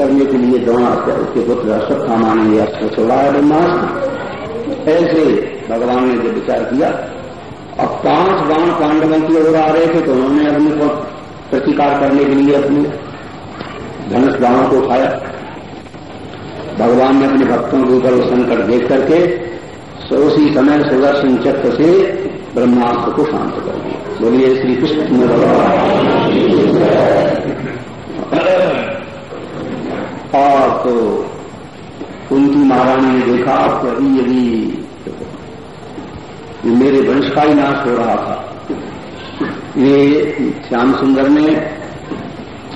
करने के लिए द्रोणास्त्र उसके पुत्र अश्वत्थामा ने यह ब्रह्मास्त्र ऐसे भगवान ने जब विचार किया, अब पाँच बाण पांडवों की ओर आ रहे थे तो उन्होंने अपने को प्रतिकार करने के लिए अपने धनुष बाणों को उठाया। भगवान ने अपने भक्तों के ऊपर संकट देख करके उसी समय सुदर्शन चक्र से ब्रह्मास्त्र को शांत कर दिया। बोलिए, श्री कृष्ण और तो कुंती महारानी ने देखा, कि अभी यदि मेरे वंश का ही नाश हो रहा था। ये श्याम सुंदर ने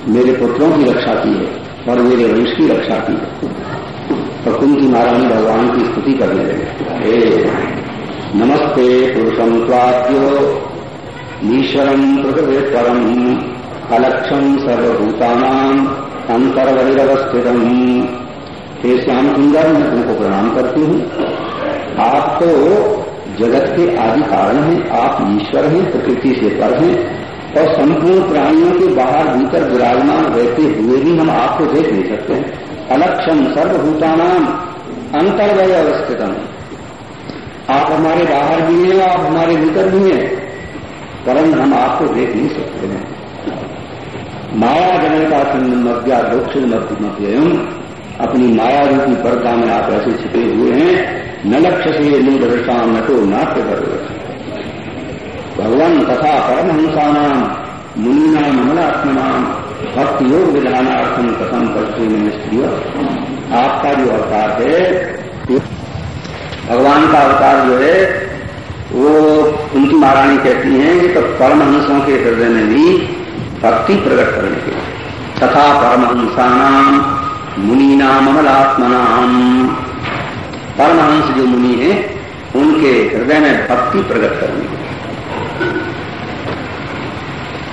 मेरे पुत्रों की रक्षा की है और मेरे वंश की रक्षा की है। तो कुंती महारानी भगवान की स्तुति करने लगे। नमस्ते पुरुषम स्वाद्यो ईश्वरम प्रकृति परम अलक्षम सर्वभूतानाम अंतर्वहिरवस्थितम हे श्याम सुंदर मैं तुमको प्रणाम करती हूँ। आप तो जगत के आदि कारण हैं, आप ईश्वर हैं, प्रकृति से पर हैं, और संपूर्ण प्राणियों के बाहर भीतर विराजमान रहते हुए भी हम आपको देख नहीं सकते हैं। अलक्षम सर्वभूतानाम अंतर्वय अवस्थितम आप हमारे बाहर भी हैं, आप हमारे भीतर भी हैं, परंतु हम आपको देख नहीं सकते हैं। माया चिन्ह मध्या दक्षिण मध्य अपनी माया रूपी पर्दा में आप ऐसे छिपे हुए हैं, न लक्ष्य से निर्दशा न तो नाट्य कर भगवान तथा परमहंसानाम मुनीनाम अमलात्मनाम भक्ति योग विधानार्थम कथम करते स्त्रिय आपका जो अवतार है, भगवान का अवतार जो है, वो उनकी महारानी कहती हैं कि तो परमहंसों के हृदय में भी भक्ति प्रकट करने के लिए। तथा परमहंसा परमहंसानाम मुनीनाम अमलात्मनाम परमहंस जो मुनि है, उनके हृदय में भक्ति प्रकट करने के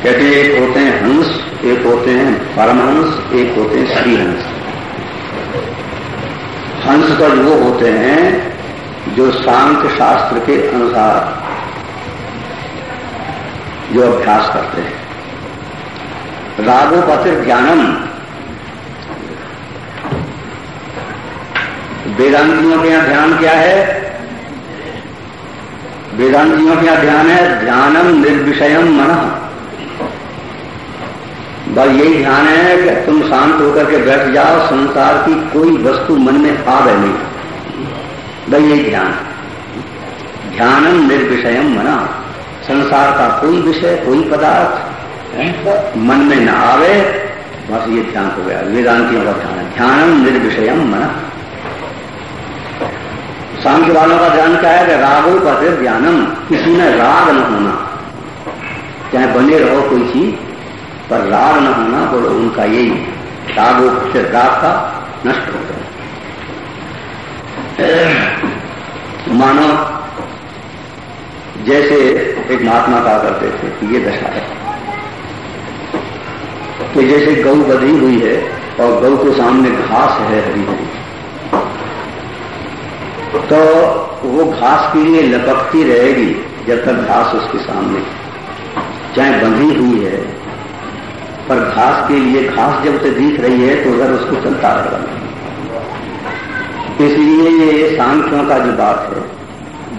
कहते हैं, एक होते हैं हंस, एक होते हैं परमहंस, एक होते हैं श्रीहंस। हंस तो वो होते हैं, जो शांत शास्त्र के अनुसार जो अभ्यास करते हैं। रागोपतिर ज्ञानम। वेदांतियों के यहाँ ध्यान क्या है? वेदांतियों के यहाँ ध्यान है ध्यानम निर्विषयम मन। बस यही ध्यान है कि तुम शांत होकर के बैठ जाओ, संसार की कोई वस्तु मन में आवे नहीं। बस यही ध्यान। ध्यानम निर्विषयम मना। संसार का कोई विषय, कोई पदार्थ मन में न आवे, बस ये ध्यान हो गया। वेदांतियों का ध्यान ध्यानम निर्विषयम मना। सांख्य वालों का ध्यान क्या है? कि रागों का ध्यानम किसी में राग न होना। चाहे बने रहो कोई चीज़, पर राग न होना तो उनका यही रागो फिर राग का नष्ट हो गया। मानो, जैसे एक महात्मा कहा करते थे कि ये दशा है। कि जैसे गौ बधी हुई है और गौ के सामने घास है हरी हरी। तो वो घास के लिए लपकती रहेगी जब तक घास उसके सामने, चाहे बंधी हुई है, पर घास के लिए घास जब से दिख रही है तो उधर उसको चलता रहेगा। इसलिए ये सांख्यों का जो बात है,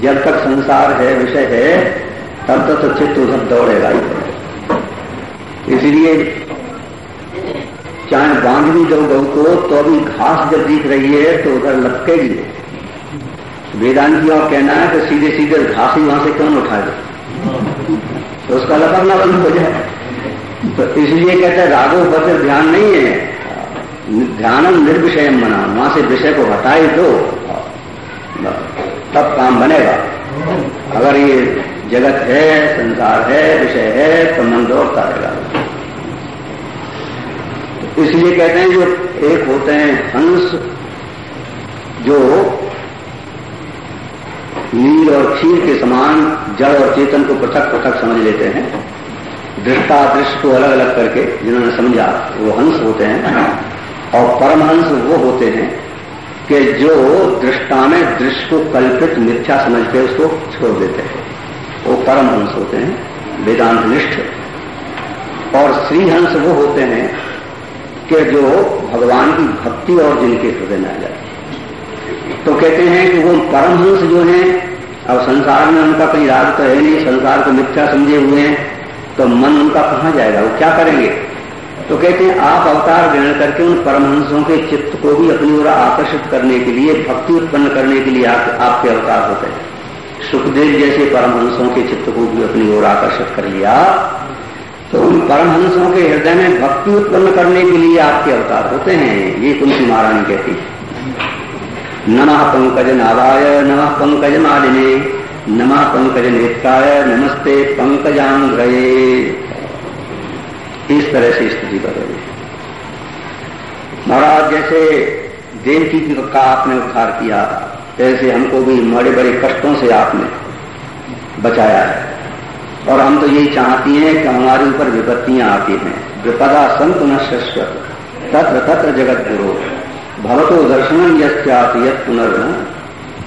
जब तक संसार है, विषय है, तब तक तो चित्त उधर दौड़ेगा ही इसलिए चाहे बाँध भी दो गौ को तो अभी घास जब दिख रही है तो उधर लपकेगी। वेदांत का कहना है कि सीधे सीधे घास ही वहाँ से क्यों उठा दे? तो उसका लपकना बंद हो जाए। तो इसलिए कहते हैं, रागो पर ध्यान नहीं है। ध्यानम निर्विषय मना वहाँ से विषय को हटाए तो तब काम बनेगा। अगर ये जगत है, संसार है, विषय है तो मन दौड़ता रहेगा इसलिए कहते हैं जो एक होते हैं हंस, जो नील और क्षीर के समान जड़ और चेतन को पृथक पृथक समझ लेते हैं दृष्टा दृष्ट को अलग अलग करके जिन्होंने समझा, वो हंस होते हैं, और परमहंस वो होते हैं कि जो दृष्टा में दृश्य को कल्पित मिथ्या समझ के उसको छोड़ देते हैं। वो परमहंस होते हैं वेदांत निष्ठ और श्रीहंस वो होते हैं कि जो भगवान की भक्ति और जिनके हृदय में आ जाती तो कहते हैं कि वो परमहंस जो हैं अब संसार में उनका कहीं राग तो है नहीं संसार को मिथ्या समझे हुए हैं तो मन उनका कहाँ जाएगा वो क्या करेंगे? तो कहते हैं आप अवतार ग्रहण करके उन परमहंसों के चित्त को भी अपनी ओर आकर्षित करने के लिए भक्ति उत्पन्न करने के लिए आप, आपके अवतार होते हैं। सुखदेव जैसे परमहंसों के चित्त को भी अपनी ओर आकर्षित कर लिया तो उन परमहंसों के हृदय में भक्ति उत्पन्न करने के लिए आपके अवतार होते हैं, ये कुंती महारानी कहती है। नमः पंकज नाराय, नमः पंकज मालिने, नमः पंकज नेत्राय, नमस्ते पंकजांग्रये। इस तरह से स्थिति बदली महाराज, जैसे देवकी का आपने उद्धार किया, ऐसे हमको भी बड़े बड़े कष्टों से आपने बचाया है। और हम तो यही चाहती हैं कि हमारे ऊपर विपत्तियाँ आती हैं। विपदा संत न शश्वत तत्र तत्र जगत गुरु भवतो दर्शन यत पुनर्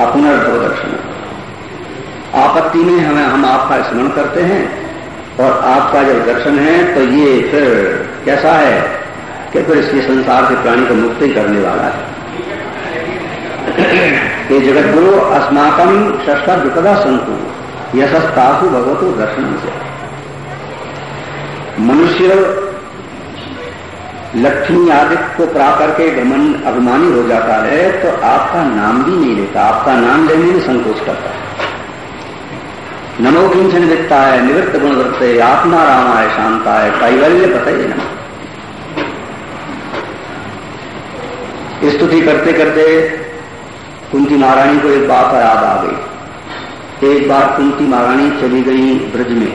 अपुनर्भव दर्शन। आपत्ति में हमें हम आपका स्मरण करते हैं और आपका जब दर्शन है तो ये फिर कैसा है कि फिर इसके संसार से प्राणी को मुक्त करने वाला है। ये जगत गुरु अस्माकम शस्त्र विपदा संतु। यशस्तासु भगवतो दर्शन से मनुष्य लक्ष्मी आदि को प्राप्त करके घमन अभिमानी हो जाता है तो आपका नाम भी नहीं लेता। आपका नाम लेने में संकोच करता है। नमो किंचन वित्ता है निवृत्त गुणवृत्त है आत्मा रामा है शांता है कैवल्य पता ही नमो। स्तुति करते करते कुंती महारानी को एक बात याद आ गई। एक बार कुंती महारानी चली गई ब्रज में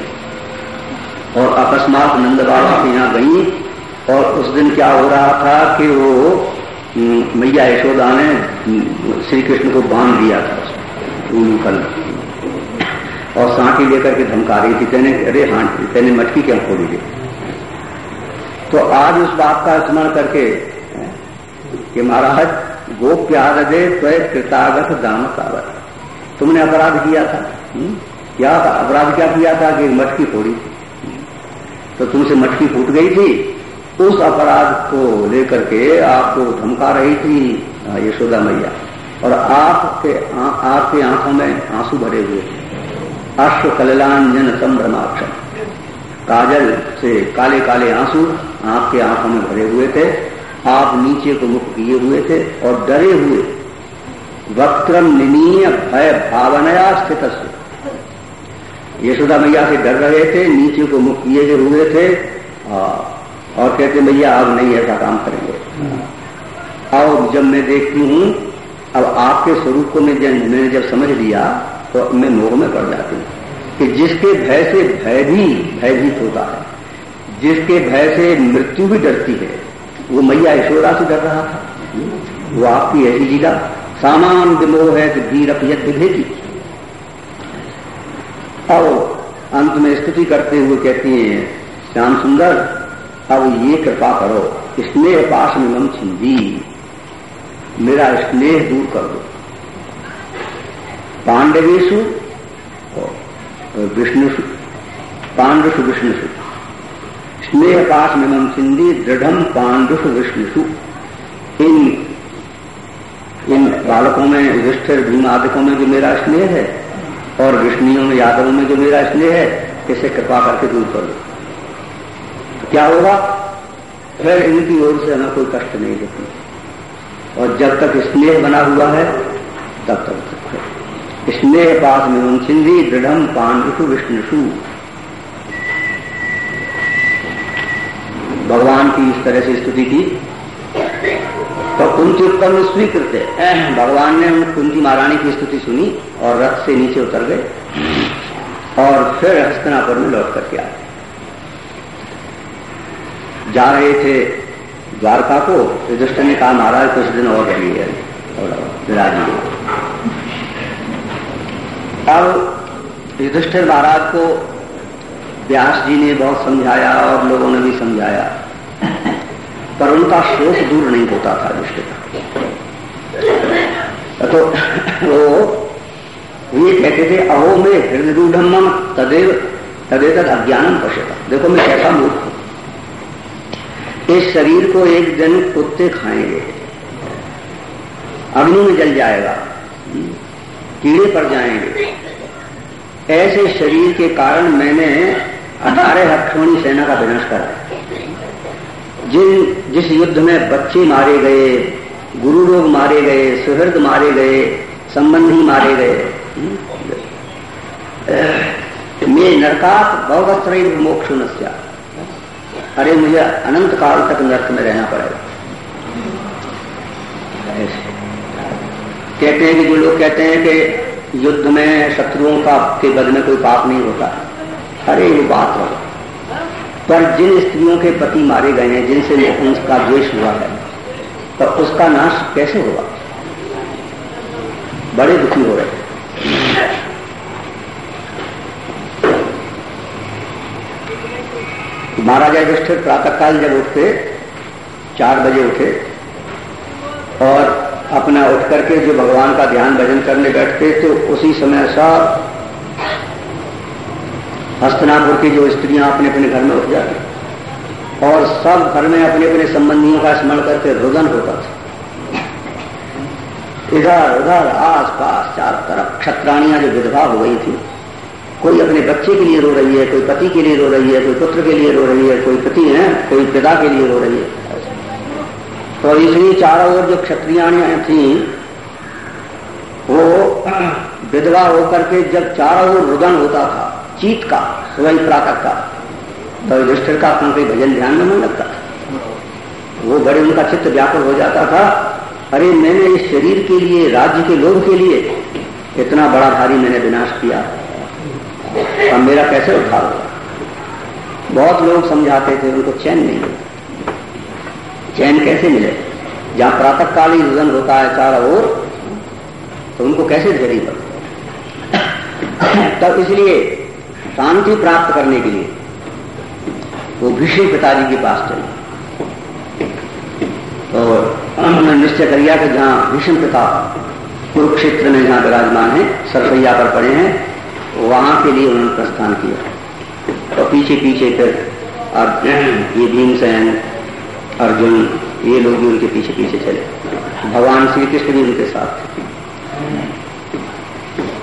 और अकस्मात नंद बाबा के यहाँ गई और उस दिन क्या हो रहा था कि वो मैया यशोदा ने श्री कृष्ण को बाँध दिया था कल और सांटी लेकर के धमका रही थी, तेने, अरे हाँ तेने मटकी क्या खोली थी तो आज उस बात का स्मरण करके, कि महाराज गोप्याद दे त्वय कृतागत दाम कावत तुमने अपराध किया था। हुँ? हम्म? क्या था अपराध क्या किया था कि मटकी फोड़ी थी? तो तुमसे मटकी फूट गई थी। उस अपराध को लेकर के आपको धमका रही थी यशोदा मैया। और आपके आपके आँखों में आँसू भरे हुए थे। अश्व कल्याण संभ्रमाक्षम। काजल से काले काले आँसू आपके आँखों में भरे हुए थे। आप नीचे को मुख किए हुए थे और डरे हुए वक्त्रम निनीय भय भावनया स्थित यशोदा मैया से डर रहे थे, नीचे को मुख किए हुए थे और कहते भैया अब नहीं ऐसा काम करेंगे। और जब मैं देखती हूँ, अब आपके स्वरूप को मैं मैंने जब समझ लिया तो मैं मोह में पड़ जाती हूँ। कि जिसके भय से भय भी भयभीत होता है, जिसके भय से मृत्यु भी डरती है, वो मैया यशोदा से डर रहा था। वो आपकी ऐसी लीला सामान विमोह है कि धीर अपयत विभेदी और अंत में स्तुति करते हुए कहती हैं, श्याम सुंदर, अब ये कृपा करो, स्नेह पास में मम छिंदी। मेरा स्नेह दूर कर दो। पांडवेशु विष्णुषु, पांडुषु विष्णुषु, स्नेह पास मिमम सिंधी दृढ़ पांडुष विष्णुषु। इन इन बालकों में युधिष्ठिर भीमादिकों में जो मेरा स्नेह है। और विष्णुओं में, यादवों में जो मेरा स्नेह है, इसे कृपा करके दूर कर। दो क्या होगा? फिर इनकी ओर से हमें कोई कष्ट नहीं देती और जब तक स्नेह बना हुआ है, तब तक स्नेह पास में उन सिंधी दृढ़ पांडुषु, विष्णुषु। भगवान की इस तरह से स्तुति की। तो कुंती उत्पन्न स्वीकृत है। भगवान ने उन कुंती महारानी की स्तुति सुनी और रथ से नीचे उतर गए और फिर हस्तनापुर में लौट करके आए। जा रहे थे द्वारका को युधिष्ठ ने कहा महाराज कुछ दिन और रहिए और विराजिए अब युधिष्ठिर महाराज को व्यास जी ने बहुत समझाया और लोगों ने भी समझाया। पर उनका शोक दूर नहीं होता था दुष्ट का तो वो ये कहते थे, अहो में हृदय रूढ़ तदेव तदे तद अज्ञानम पश्यता। देखो मैं कैसा मूर्ख हूँ। इस शरीर को एक दिन कुत्ते खाएँगे। अग्नि में जल जाएगा। कीड़े पड़ जाएँगे। ऐसे शरीर के कारण मैंने अठारह अक्षोणी सेना का विनाश करा जिन, जिस युद्ध में बच्चे मारे गए गुरु लोग मारे गए, सुहृद मारे गए, संबंधी मारे गए मैं नरकात बहुवस्त्र मोक्ष नस्या अरे, मुझे अनंत काल तक नर्क में रहना पड़ेगा। कहते हैं कि जो लोग कहते हैं कि युद्ध में शत्रुओं का, के बद में कोई पाप नहीं होता। अरे, ये बात हो पर जिन स्त्रियों के पति मारे गए हैं, जिनसे उनका द्वेष हुआ है तो उसका नाश कैसे हुआ बड़े दुखी हो रहे महाराजा युधिष्ठिर प्रातःकाल जब उठते, चार बजे उठे, और अपना उठ करके जो भगवान का ध्यान भजन करने बैठते तो उसी समय सब हस्तनापुर की जो स्त्रियाँ अपने अपने घर में उठ जाती और सब घर में अपने अपने संबंधियों का स्मरण करके रुदन होता था। इधर, उधर आस पास चारों तरफ़ क्षत्राणियाँ जो विधवा हो गई थी। कोई अपने बच्चे के लिए रो रही है, कोई पति के लिए रो रही है, कोई पुत्र के लिए रो रही है, कोई पति है, कोई पिता के लिए रो रही है। तो इसलिए चारों ओर जो क्षत्रियाणियाँ थी, वो विधवा होकर के जब चारों ओर रुदन होता था चीत का सुबह प्रातः का युधिष्ठिर का अपना कोई भजन ध्यान में मन लगता। था वो बड़े उनका चित्त व्याकुल हो जाता था। अरे मैंने इस शरीर के लिए, राज्य के लोग के लिए इतना बड़ा भारी मैंने विनाश किया। अब मेरा कैसे उद्धार होगा? बहुत लोग समझाते थे, उनको चैन नहीं चैन कैसे मिले? जहाँ प्रातः काल ही रुदन होता है चारों ओर तो उनको कैसे धैर्य पड़े तब इसलिए शांति प्राप्त करने के लिए। वो भीष्म पिताजी के पास चले। और उन्होंने निश्चय कर लिया कि जहाँ भीष्म पिता कुरुक्षेत्र में जहाँ विराजमान है, सरसैया पर पड़े हैं, वहाँ के लिए उन्होंने प्रस्थान किया। और पीछे पीछे फिर ये भीमसेन, अर्जुन, ये लोग भी उनके पीछे पीछे चले। भगवान श्री कृष्ण भी उनके साथ थे।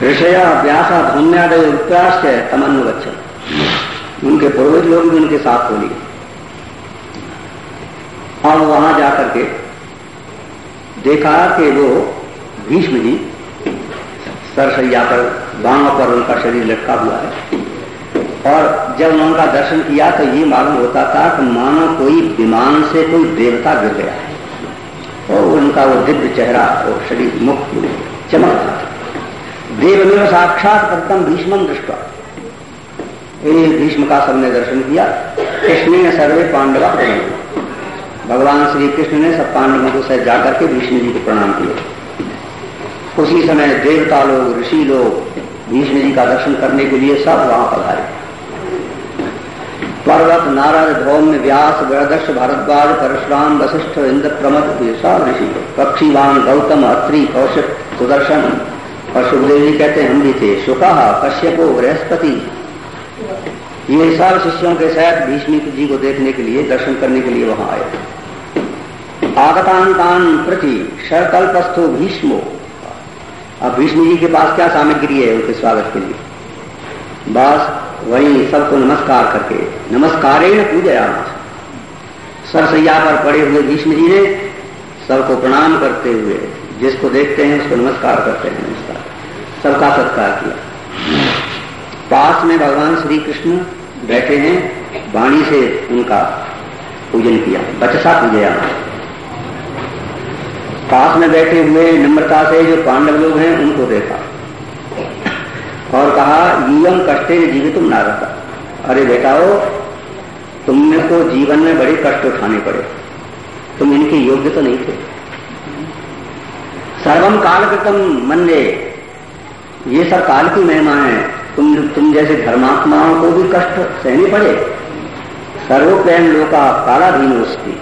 ऋषया व्यासा धूम्यादय उत्प्राश है तमन्वच्छ उनके पूर्वज लोग भी उनके साथ हो लिए और वहाँ जाकर के देखा कि वो भीष्म जी सरसैया पर बाणों पर उनका शरीर लटका हुआ है। और जब उनका दर्शन किया तो ये मालूम होता था कि मानो कोई विमान से कोई देवता गिर गया है। और उनका वो दिव्य चेहरा और शरीर मुक्त चमक था। देवमेव साक्षात प्रथम भीष्म दृष्टा भीष्म का सबने दर्शन किया, कृष्ण ने सर्वे पांडवा भगवान श्री कृष्ण ने सब पांडवों को सह जाकर के भीष्म जी को प्रणाम किया। उसी समय देवता लोग, ऋषि लोग, भीष्म जी का दर्शन करने के लिए सब वहाँ पधारे पर्वत, नारद धौम्य व्यास गणदक्ष भारद्वाज, परशुराम वशिष्ठ इंद्र प्रमद सब ऋषि पक्षीवान, गौतम, अत्रि, कौशिक, सुदर्शन और सुखदेव जी कहते हैं, हम भी थे। शुका कश्यपो बृहस्पति। ये सब शिष्यों के साथ भीष्मी जी को देखने के लिए, दर्शन करने के लिए वहाँ आए। आगतांतान प्रति शरकल्पस्थो भीष्मो। अब भीष्म जी के पास क्या सामग्री है उनके स्वागत के लिए? बस वही सबको नमस्कार करके, नमस्कारेण पूजा सरसैया पर पड़े हुए भीष्म जी ने सबको प्रणाम करते हुए, जिसको देखते हैं, उसको नमस्कार करते हैं। नमस्कार सबका सत्कार किया। पास में भगवान श्री कृष्ण बैठे हैं, वाणी से उनका पूजन किया, बचसा पूजया। पास में बैठे हुए नम्रता से जो पांडव लोग हैं, उनको देखा। और कहा युवम कष्टे जीवित तुम ना रखा अरे बेटाओ, तुमने को जीवन में बड़े कष्ट उठाने पड़े। तुम इनके योग्य तो नहीं थे। सर्वम काल कृतम मन ये सब काल की महिमा है। तुम तुम जैसे धर्मात्माओं को भी कष्ट सहने पड़े। सर्वप्रेम लोका कालाधीन उसकी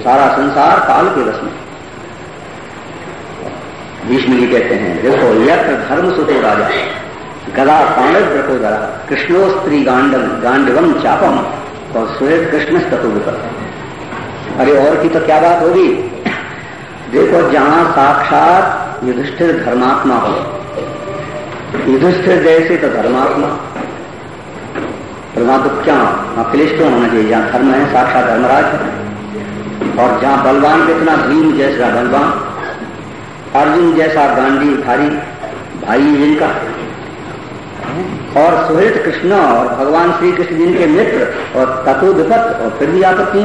सारा संसार काल के रस में। भीष्म जी कहते हैं, देखो, यत्र धर्म सुतो राजा। गदा पांडव द्रकोदरा कृष्णो स्त्री गांडव गांडवम चापम और श्वेत कृष्ण तत्व अरे, और की तो क्या बात होगी? देखो, जहाँ साक्षात युधिष्ठिर धर्मात्मा हो युधिष्ठिर जैसे तो धर्मात्मा। परमात्मा क्या अखिलेश होना चाहिए, जहाँ धर्म है, साक्षात धर्मराज है। और जहाँ बलवान कितना भीम जैसा बलवान, अर्जुन जैसा गांधी भारी भाई जिनका और सुहृत कृष्ण और भगवान श्री कृष्ण जिनके मित्र और तत्व विपत और फिर भी आपत्ति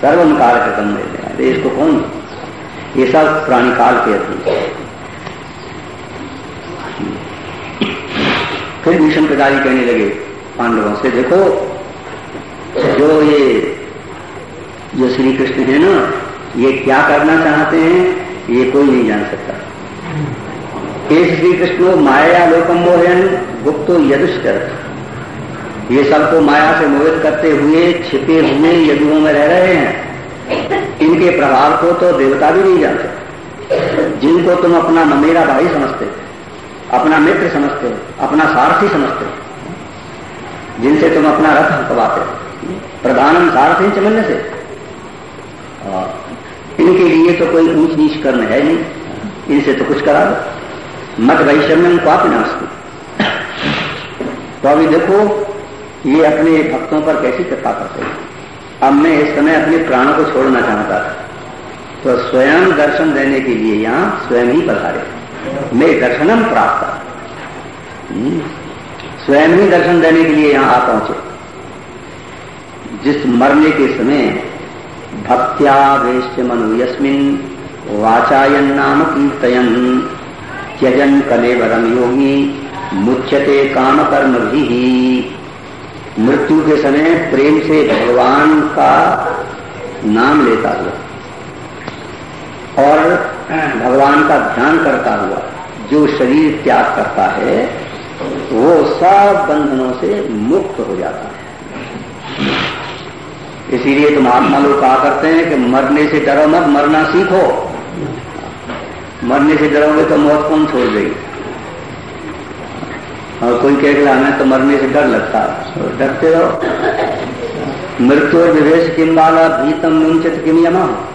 सर्वम काल अरे इसको कौन? ये सब प्राणी काल के अधीन। फिर भीषण पिताजी कहने लगे, पांडवों से देखो, जो ये, जो श्री कृष्ण है ना, ये क्या करना चाहते हैं, ये कोई नहीं जान सकता। हे श्री कृष्ण माया लोकम मोहन गुप्तो यदुष्कर। ये सबको माया से मोहित करते हुए छिपे हुए यदुओं में रह रहे हैं। इनके प्रभाव को तो देवता भी नहीं जानते। जिनको तुम अपना ममेरा भाई समझते अपना मित्र समझते अपना सारथी समझते जिनसे तुम अपना रथ हकवाते प्रधानम सारथी चमन्य से। इनके लिए तो कोई ऊंच नीच कर्म है नहीं। इनसे तो कुछ करा दो। मत वैषम्यम पापी नास्ती तो अभी देखो, ये अपने भक्तों पर कैसी कृपा करते हैं। अब मैं इस समय अपने प्राणों को छोड़ना चाहता था। तो स्वयं दर्शन देने के लिए यहाँ स्वयं ही पधारे। मैं दर्शनम प्राप्त। हम्म। स्वयं ही दर्शन देने के लिए यहाँ आ पहुँचे। जिस मरने के समय भक्त्या वेश्य मनु यस्मिन वाचायन नाम कीर्तयन, त्यजन कलेवरम योगी, मुच्यते काम कर्म भी मृत्यु के समय प्रेम से भगवान का नाम लेता हुआ। और भगवान का ध्यान करता हुआ जो शरीर त्याग करता है, वो सब बंधनों से मुक्त हो जाता है। इसीलिए तुम आत्मा लोग कहा करते हैं कि मरने से डरो मत, मरना सीखो। मरने से डरोगे तो मौत कौन छोड़ देगी? और कोई कह हमें तो मरने से डर लगता है। तो डरते रहो। मृत्यु और विवेश किम वाला भीतम मुंचित किम यमा।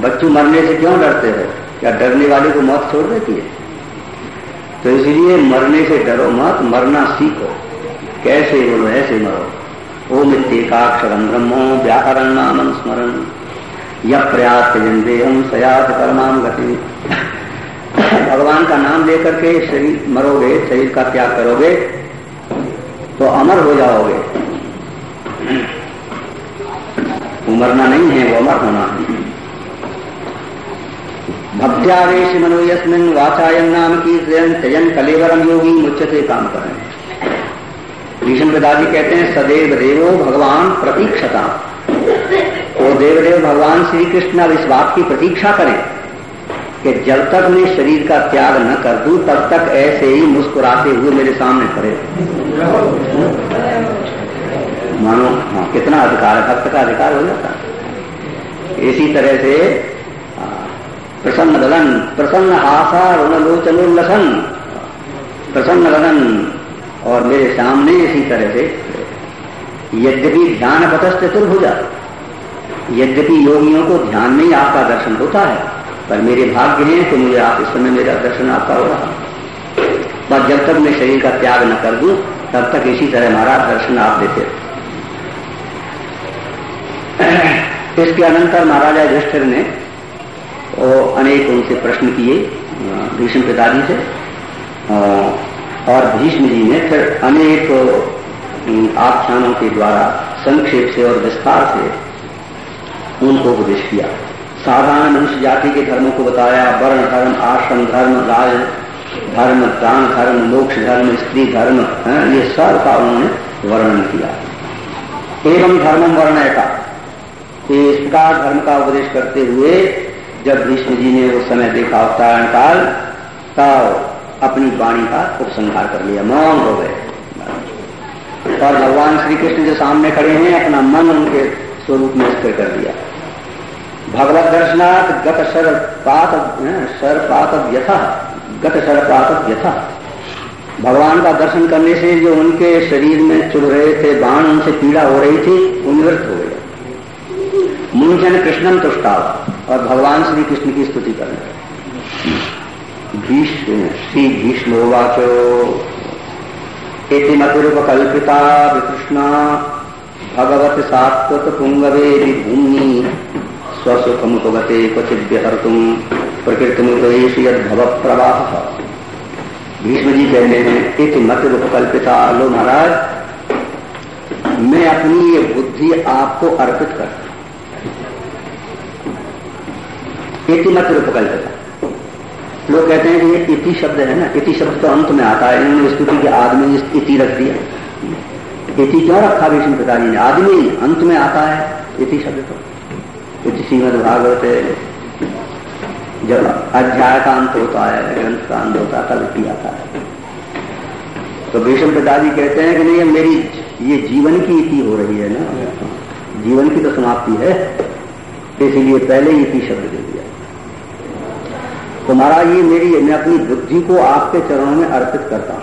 बच्चों मरने से क्यों डरते हो? क्या डरने वाले को मौत छोड़ देती है? तो इसलिए मरने से डरो मत, मरना सीखो। कैसे बोलो, ऐसे मरो। ओम इत्येकाक्षरम ब्रह्मो व्याकरण नाम स्मरण यह प्रयास हम सयात परमाम गति। भगवान का नाम लेकर के शरीर मरोगे, शरीर का त्याग करोगे तो अमर हो जाओगे। वो मरना नहीं है, वो अमर होना है। भक्त्यावेश मनोयस्मिन वाचायन नाम की त्यजन कलेवरम योगी मुच्यते काम करें भीषण पिताजी कहते हैं, सदैव देवो भगवान प्रतीक्षता। वो देवदेव भगवान श्री कृष्ण अब इस बात की प्रतीक्षा करें कि जब तक मैं शरीर का त्याग न कर दूँ, तब तक ऐसे ही मुस्कुराते हुए मेरे सामने खड़े मानो हाँ कितना अधिकार है, भक्त का अधिकार हो जाता है। इसी तरह से प्रसन्न गगन प्रसन्न आशा ऋणलोचनोल्लसन प्रसन्न गगन और मेरे सामने इसी तरह से, यद्यपि ध्यान पतस्त चतुर्भुजा यद्यपि योगियों को ध्यान में ही आपका दर्शन होता है, पर मेरे भाग्य हैं कि मुझे आप इस समय मेरा दर्शन आपका हो रहा पर जब तक मैं शरीर का त्याग न कर दूँ, तब तक इसी तरह हमारा दर्शन आप देते इसके अनंतर महाराजा युधिष्ठिर ने अनेक उनसे प्रश्न किए, भीष्म पिताजी से। और भीष्म जी ने फिर अनेक आख्यानों के द्वारा, संक्षेप से और विस्तार से उनको उपदेश किया। साधारण मनुष्य जाति के धर्मों को बताया, वर्ण धर्म, आश्रम धर्म, राज धर्म दान धर्म, मोक्ष धर्म, स्त्री धर्म, है, ये सब का उन्होंने वर्णन किया। एवं धर्मम वर्ण का इस प्रकार धर्म का उपदेश करते हुए जब भीष्म जी ने उस समय देखा अवतारण काल, तब अपनी वाणी का उपसंहार कर लिया। मौन हो गए। और भगवान श्री कृष्ण जो सामने खड़े हैं, अपना मन उनके स्वरूप में स्थिर कर दिया। भगवत दर्शनाथ गत सर पात सर पात व्यथा गत सर पात व्यथा भगवान का दर्शन करने से जो उनके शरीर में चुड़ रहे थे, बाण उनसे पीड़ा हो रही थी, वो निवृत्त हो गया। मुंजन कृष्णन तुष्टाव और भगवान श्री कृष्ण की स्तुति करने भीष्म श्री भीष्मोवाचो इति मतिरुपकल्पिता विकृष्णा भगवत सात्वत पुंगवे विभूमि स्वसुखमुपगते क्वचित व्यहर्तुम प्रकृतिमुपवेश यद प्रवाह भीष्म जी कहते हैं इति मतिरुपकल्पिता लो महाराज, मैं अपनी ये बुद्धि आपको अर्पित करता इति मतिरुपकल्पिता लोग कहते हैं कि ये इति शब्द है ना, इति शब्द तो अंत में आता है, इन्होंने स्तुति के आदमी इति रख दिया। इति क्यों रखा विष्णु पिताजी ने? आदमी अंत में आता है इति शब्द तो। इति श्रीमद भागवत जब अध्याय का अंत होता है ग्रंथ का अंत होता है, तब इति आता है। तो भीष्म पिताजी कहते हैं कि नहीं, ये मेरी, ये जीवन की इति हो रही है ना। जीवन की तो समाप्ति है इसलिए पहले इति शब्द दे तो महाराज ये मेरी मैं अपनी बुद्धि को आपके चरणों में अर्पित करता हूँ।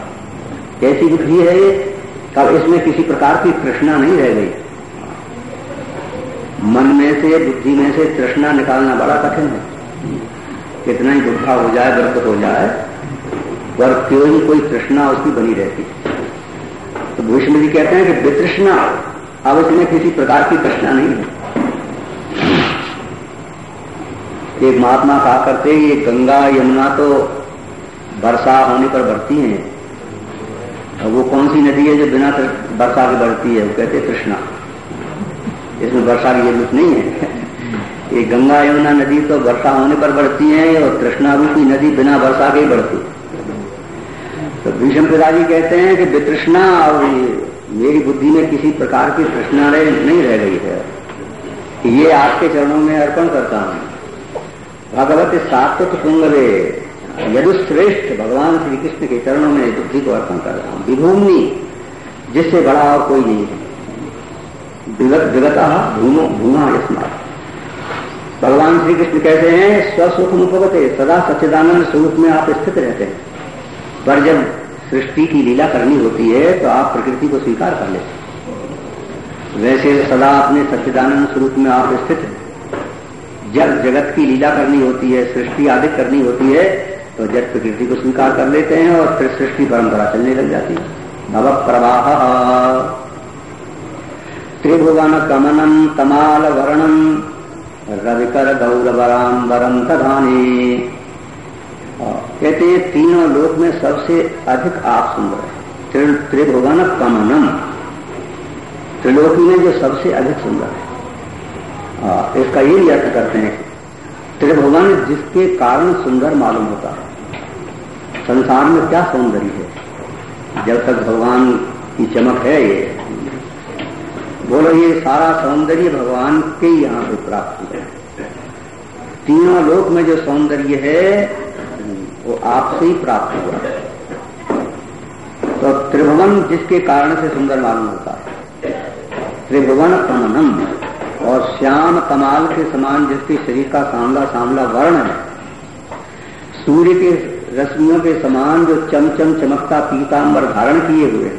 कैसी बुद्धि है ये? कब इसमें किसी प्रकार की तृष्णा नहीं रह गई। मन में से, बुद्धि में से तृष्णा निकालना बड़ा कठिन है। कितना ही बुढ़ा हो जाए बरकत हो जाए, पर क्यों ही कोई तृष्णा उसकी बनी रहती? तो भूष्म जी कहते हैं कि वितृष्णा, अब इसमें किसी प्रकार की तृष्णा नहीं है। एक महात्मा कहा करते ये गंगा, यमुना तो वर्षा होने पर बढ़ती हैं। और वो कौन सी नदी है जो बिना वर्षा के बढ़ती है? वो कहते कृष्णा इसमें वर्षा की ज़रूरत नहीं है। ये गंगा, यमुना नदी तो वर्षा होने पर बढ़ती है, और कृष्णा रूपी नदी बिना वर्षा के ही बढ़ती। तो भीषम पिताजी कहते हैं कि वितृष्णा और मेरी बुद्धि में किसी प्रकार की तृष्णा नहीं रह गई है। ये आपके चरणों में अर्पण करता हूँ। भगवत सात्वत पुंगवे यदुश्रेष्ठ भगवान श्री कृष्ण के चरणों में बुद्धि को अर्पण कर रहा हूँ। विभूमि, जिससे बड़ा और कोई नहीं है। विगत विगता भूमो भूमा स्मार्ट भगवान श्री कृष्ण कहते हैं, स्वसुख मुपगते, सदा सच्चिदानंद स्वरूप में आप स्थित रहते हैं। पर जब सृष्टि की लीला करनी होती है तो आप प्रकृति को स्वीकार कर लेते वैसे सदा अपने सच्चिदानंद स्वरूप में आप स्थित जब जगत की लीला करनी होती है, सृष्टि आदि करनी होती है तो जब प्रकृति को स्वीकार कर लेते हैं और फिर सृष्टि परंपरा चलने लग जाती है। नव प्रवाह। त्रिभुवन कमनम तमाल वर्णम रविकर गौरवराम्बरम तधानी कहते हैं, तीनों लोक में सबसे अधिक आप सुंदर है। त्रिभुवन कमनम त्रिलोकी में जो सबसे अधिक सुंदर है। हाँ, इसका यही अर्थ करते हैं त्रिभुवन जिसके कारण सुंदर मालूम होता है। संसार में क्या सौंदर्य है? जब तक भगवान की चमक है ये। बोलो ये सारा सौंदर्य भगवान के यहाँ से प्राप्त है। तीनों लोक में जो सौंदर्य है वो आपसे ही प्राप्त हुआ है। तो त्रिभुवन जिसके कारण से सुंदर मालूम होता है। त्रिभुवन प्रमनम और श्याम कमाल के समान जिसके शरीर का सांवला सांवला वर्ण है। सूर्य के रश्मियों के समान जो चमचम चमकता पीतांबर धारण किए हुए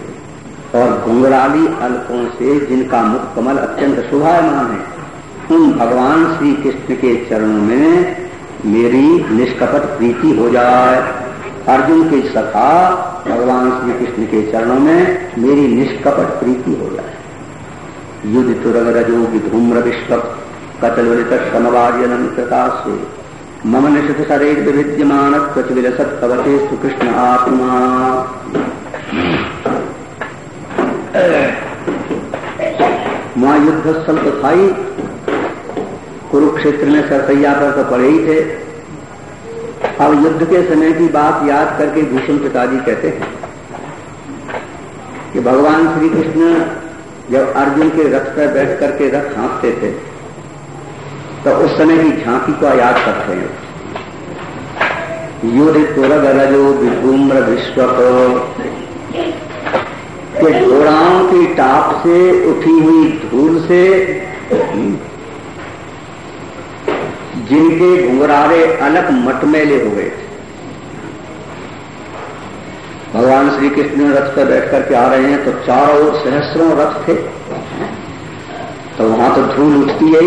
और घुंगराली अल्पों से जिनका मुख कमल अत्यंत शोभायमान है, उन भगवान श्री कृष्ण के चरणों में मेरी निष्कपट प्रीति हो जाए। अर्जुन के सखा, भगवान श्री कृष्ण के चरणों में मेरी निष्कपट प्रीति हो जाए। युद्ध तुरगरजो विधूम्र विश्व कचलुलित समवार्यनंत्रता से मम निशित शरीर विद्यमान क्वच विलसत कवचे सुकृष्ण आत्मा। वहाँ युद्ध स्थल तो था ही कुरुक्षेत्र में सरसैया पर तो पड़े ही थे अब युद्ध के समय की बात याद करके भीष्म पिताजी कहते हैं कि भगवान श्री कृष्ण जब अर्जुन के रथ पर बैठ करके रथ हाँकते थे तो उस समय की झांकी को याद करते हैं। युद्ध विधूम्र विश्व के घोड़ाओं की टाप से, उठी हुई धूल से, जिनके घुंघरारे अलग मटमेले हुए थे। भगवान श्री कृष्ण रथ पर बैठ करके आ रहे हैं तो चारों ओर सहस्रों रथ थे। तो वहाँ तो धूल उठती है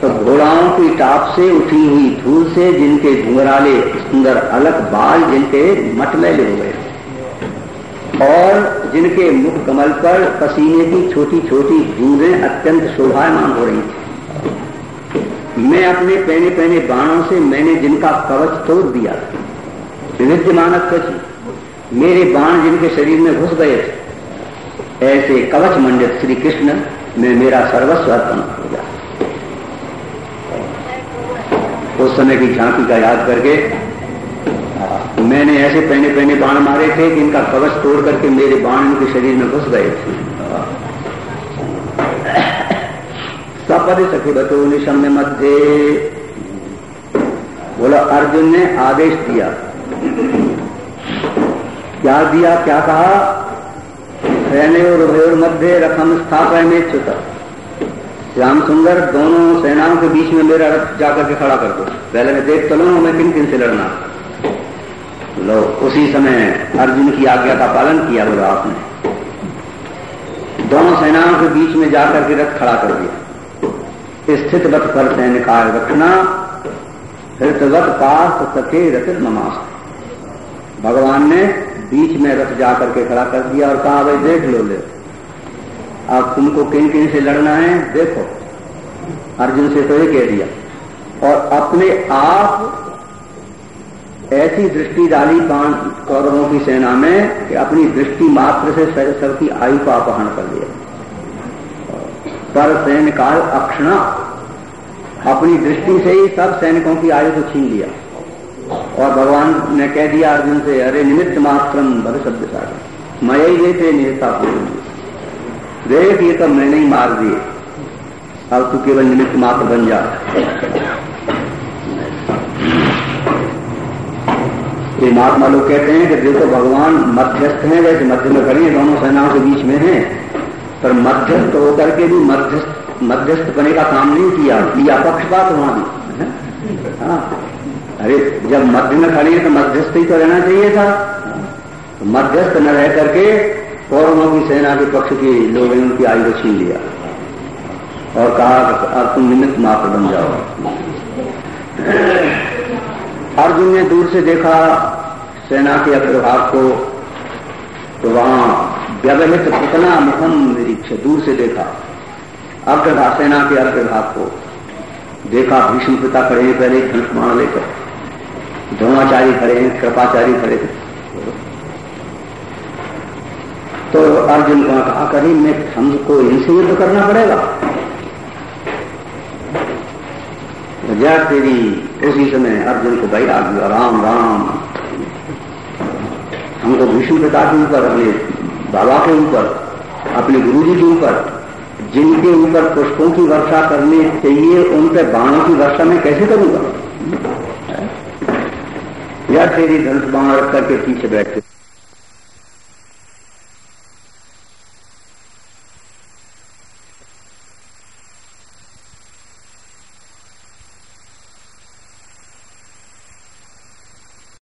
तो घोड़ाओं की टाप से उठी हुई धूल से जिनके घुंघराले सुंदर अलग बाल, जिनके मटमैले हो गए, और जिनके मुख कमल पर पसीने की छोटी छोटी बूंदें अत्यंत शोभायमान हो रही थी। मैं अपने पहने पहने बाणों से मैंने जिनका कवच तोड़ दिया विविध मानक कची मेरे बाण जिनके शरीर में घुस गए थे, ऐसे कवच मंडित श्री कृष्ण में मेरा सर्वस्व अर्पण हो गया। उस समय की झांकी का याद करके, मैंने ऐसे पहने पहने बाण मारे थे कि इनका कवच तोड़ करके मेरे बाण इनके शरीर में घुस गए थे। सपद सखी बतो निशम्य मध्य। बोला, अर्जुन ने आदेश दिया क्या दिया, क्या कहा? सैन्योर मध्य रखम स्थापय में चुता श्याम सुंदर दोनों सेनाओं के बीच में मेरा रथ जाकर के खड़ा कर दो। पहले मैं देख चलू मैं किन किन से लड़ना। लो, उसी समय अर्जुन की आज्ञा का पालन किया बोला आपने। दोनों सेनाओं के बीच में जाकर के रथ खड़ा कर दिया। स्थित वत पर सैनिकार रखना हृतवत पास सके रथित नमास भगवान ने बीच में रथ जाकर के खड़ा कर दिया और कहा, भाई देख लो ले। अब तुमको किन किन से लड़ना है? देखो। अर्जुन से तो ये कह दिया। और अपने आप ऐसी दृष्टि डाली पाँच कौरवों की सेना में कि अपनी दृष्टि मात्र से सबकी आयु का अपहरण कर लिया। पर सैनिकाल अक्षणा अपनी दृष्टि से ही सब सैनिकों की आयु को छीन लिया। और भगवान ने कह दिया अर्जुन से, अरे, निमित्त मात्रम भर शब्द सागर मैं ही थे पूर्ण देख ये तो मैंने ही मार दिए। अब तू केवल निमित्त मात्र बन जा। ये महात्मा लोग कहते हैं कि देखो, भगवान मध्यस्थ हैं, जैसे मध्य में खड़ी दोनों सेनाओं के बीच में हैं। पर मध्यस्थ होकर के भी मध्यस्थ मध्यस्थ बने का काम नहीं किया। किया पक्षपात वहाँ भी। हाँ। अरे, जब मध्य में खड़ी है तो मध्यस्थ ही तो रहना चाहिए था। तो मध्यस्थ न रह करके कौरवों की सेना के पक्ष के लोगों ने उनकी आयु छीन लिया। और कहा अब तुम निमित्त मात्र बन जाओ। अर्जुन ने दूर से देखा सेना के अग्रभाग को तो वहाँ व्यवहित कितना मुखम निरीक्ष दूर से देखा। अग्रभाग सेना के अग्रभाग को देखा, भीष्म पिता खड़े पहले धनुष्मान लेकर। द्रोणाचारी खड़े हैं, कृपाचारी खड़े थे तो अर्जुन को कहा करी मैं हमको इनसे युद्ध करना पड़ेगा। जा तेरी उसी समय अर्जुन को भाई आ गया राम राम। हमको भीष्म पिता के ऊपर, अपने बाबा के ऊपर, अपने गुरु जी के ऊपर, जिनके ऊपर पुष्पों की वर्षा करनी चाहिए, उन पर बाणों की वर्षा मैं कैसे करूँगा? या तेरी धनुष बाण करके पीछे बैठते